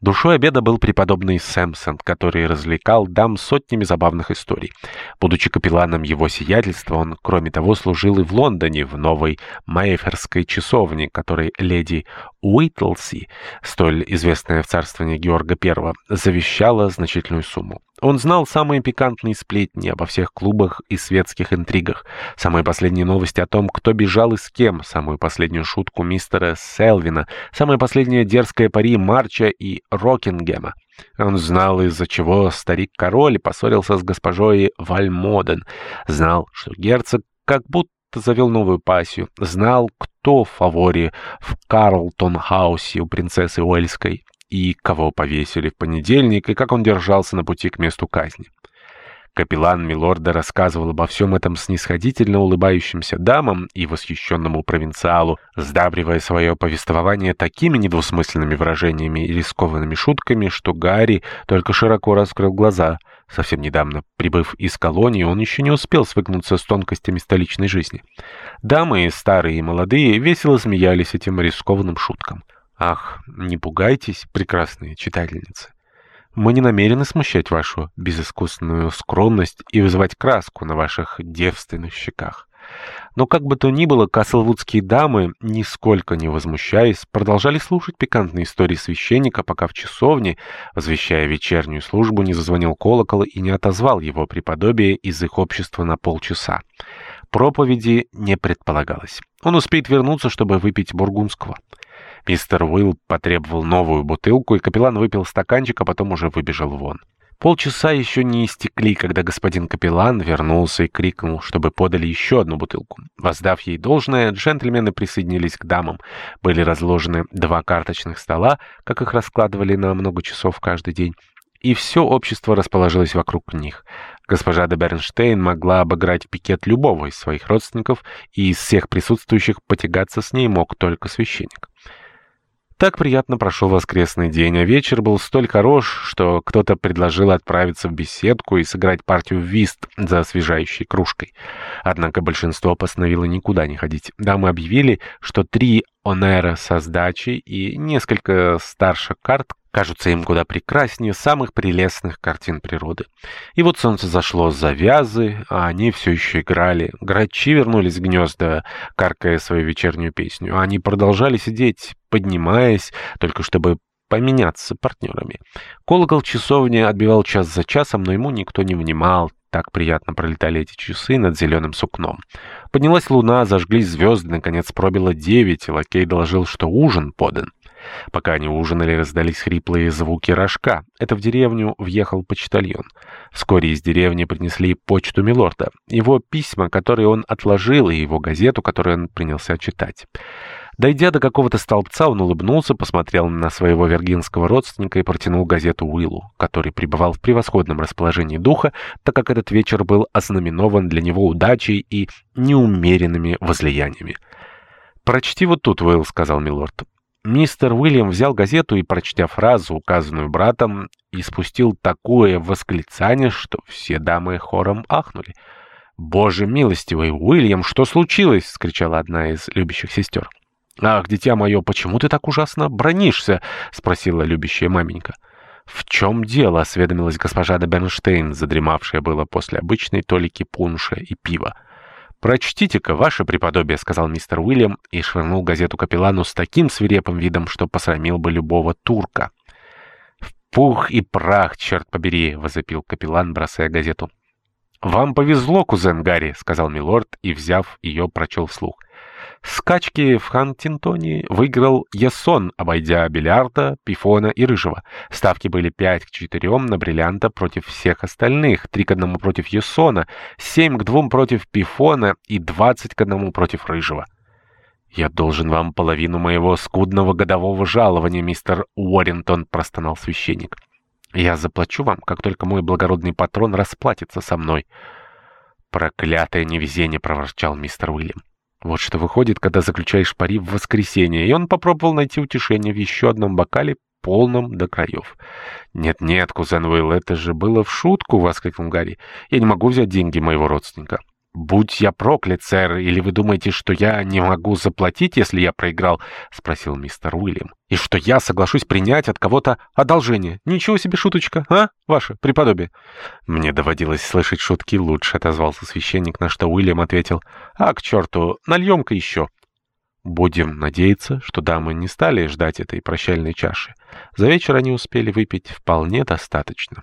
Душой обеда был преподобный Сэмпсон, который развлекал дам сотнями забавных историй. Будучи капелланом его сиятельства, он, кроме того, служил и в Лондоне, в новой Майферской часовне, которой леди Уитлси, столь известная в царствовании Георга I, завещала значительную сумму. Он знал самые пикантные сплетни обо всех клубах и светских интригах, самые последние новости о том, кто бежал и с кем, самую последнюю шутку мистера Селвина, самое последнее дерзкое пари Марча и Рокингема. Он знал, из-за чего старик-король поссорился с госпожой Вальмоден, знал, что герцог как будто завел новую пассию, знал, кто в фаворе в Карлтон-хаусе у принцессы Уэльской, и кого повесили в понедельник, и как он держался на пути к месту казни. Капеллан Милорда рассказывал обо всем этом снисходительно улыбающимся дамам и восхищенному провинциалу, сдабривая свое повествование такими недвусмысленными выражениями и рискованными шутками, что Гарри только широко раскрыл глаза. Совсем недавно, прибыв из колонии, он еще не успел свыкнуться с тонкостями столичной жизни. Дамы, старые и молодые, весело смеялись этим рискованным шуткам. Ах, не пугайтесь, прекрасные читательницы. Мы не намерены смущать вашу безыскусную скромность и вызывать краску на ваших девственных щеках. Но как бы то ни было, каслвудские дамы, нисколько не возмущаясь, продолжали слушать пикантные истории священника, пока в часовне, возвещая вечернюю службу, не зазвонил колокол и не отозвал его преподобие из их общества на полчаса. Проповеди не предполагалось. Он успеет вернуться, чтобы выпить бургундского. Мистер Уилл потребовал новую бутылку, и капеллан выпил стаканчик, а потом уже выбежал вон. Полчаса еще не истекли, когда господин капеллан вернулся и крикнул, чтобы подали еще одну бутылку. Воздав ей должное, джентльмены присоединились к дамам. Были разложены два карточных стола, как их раскладывали на много часов каждый день, и все общество расположилось вокруг них. Госпожа де Бернштейн могла обыграть пикет любого из своих родственников, и из всех присутствующих потягаться с ней мог только священник. Так приятно прошел воскресный день, а вечер был столь хорош, что кто-то предложил отправиться в беседку и сыграть партию в вист за освежающей кружкой. Однако большинство постановило никуда не ходить. Дамы объявили, что три онера со сдачей и несколько старших карт кажутся им куда прекраснее самых прелестных картин природы. И вот солнце зашло за вязы, а они все еще играли. Грачи вернулись в гнезда, каркая свою вечернюю песню. Они продолжали сидеть, поднимаясь, только чтобы поменяться партнерами. Колокол часовни отбивал час за часом, но ему никто не внимал. Так приятно пролетали эти часы над зеленым сукном. Поднялась луна, зажглись звезды, наконец пробило девять, и лакей доложил, что ужин подан. Пока они ужинали, раздались хриплые звуки рожка. Это в деревню въехал почтальон. Вскоре из деревни принесли почту Милорда, его письма, которые он отложил, и его газету, которую он принялся читать. Дойдя до какого-то столбца, он улыбнулся, посмотрел на своего вергинского родственника и протянул газету Уиллу, который пребывал в превосходном расположении духа, так как этот вечер был ознаменован для него удачей и неумеренными возлияниями. «Прочти вот тут, Уилл», — сказал Милорд. Мистер Уильям взял газету и, прочтя фразу, указанную братом, испустил такое восклицание, что все дамы хором ахнули. «Боже милостивый, Уильям, что случилось?» — скричала одна из любящих сестер. «Ах, дитя мое, почему ты так ужасно бронишься?» — спросила любящая маменька. «В чем дело?» — осведомилась госпожа де Бернштейн, задремавшая было после обычной толики пунша и пива. «Прочтите-ка, ваше преподобие», — сказал мистер Уильям и швырнул газету капеллану с таким свирепым видом, что посрамил бы любого турка. «В пух и прах, черт побери!» — возопил капеллан, бросая газету. «Вам повезло, кузен Гарри», — сказал милорд и, взяв ее, прочел вслух. Скачки в Хантингтоне выиграл Ясон, обойдя Бильярда, Пифона и Рыжего. Ставки были 5 к 4 на Бриллианта против всех остальных, 3 к 1 против Ясона, 7 к 2 против Пифона и 20 к 1 против Рыжего. «Я должен вам половину моего скудного годового жалования, мистер Уоррентон», — простонал священник. «Я заплачу вам, как только мой благородный патрон расплатится со мной». «Проклятое невезение!» — проворчал мистер Уильям. Вот что выходит, когда заключаешь пари в воскресенье, и он попробовал найти утешение в еще одном бокале, полном до краев. «Нет-нет, кузен Уилл, это же было в шутку!» — воскликнул Гарри. «Я не могу взять деньги моего родственника». «Будь я проклят, сэр, или вы думаете, что я не могу заплатить, если я проиграл?» — спросил мистер Уильям. «И что я соглашусь принять от кого-то одолжение? Ничего себе шуточка, а, ваше преподобие?» «Мне доводилось слышать шутки лучше», — отозвался священник, на что Уильям ответил. «А, к черту, нальем-ка еще». Будем надеяться, что дамы не стали ждать этой прощальной чаши. За вечер они успели выпить вполне достаточно.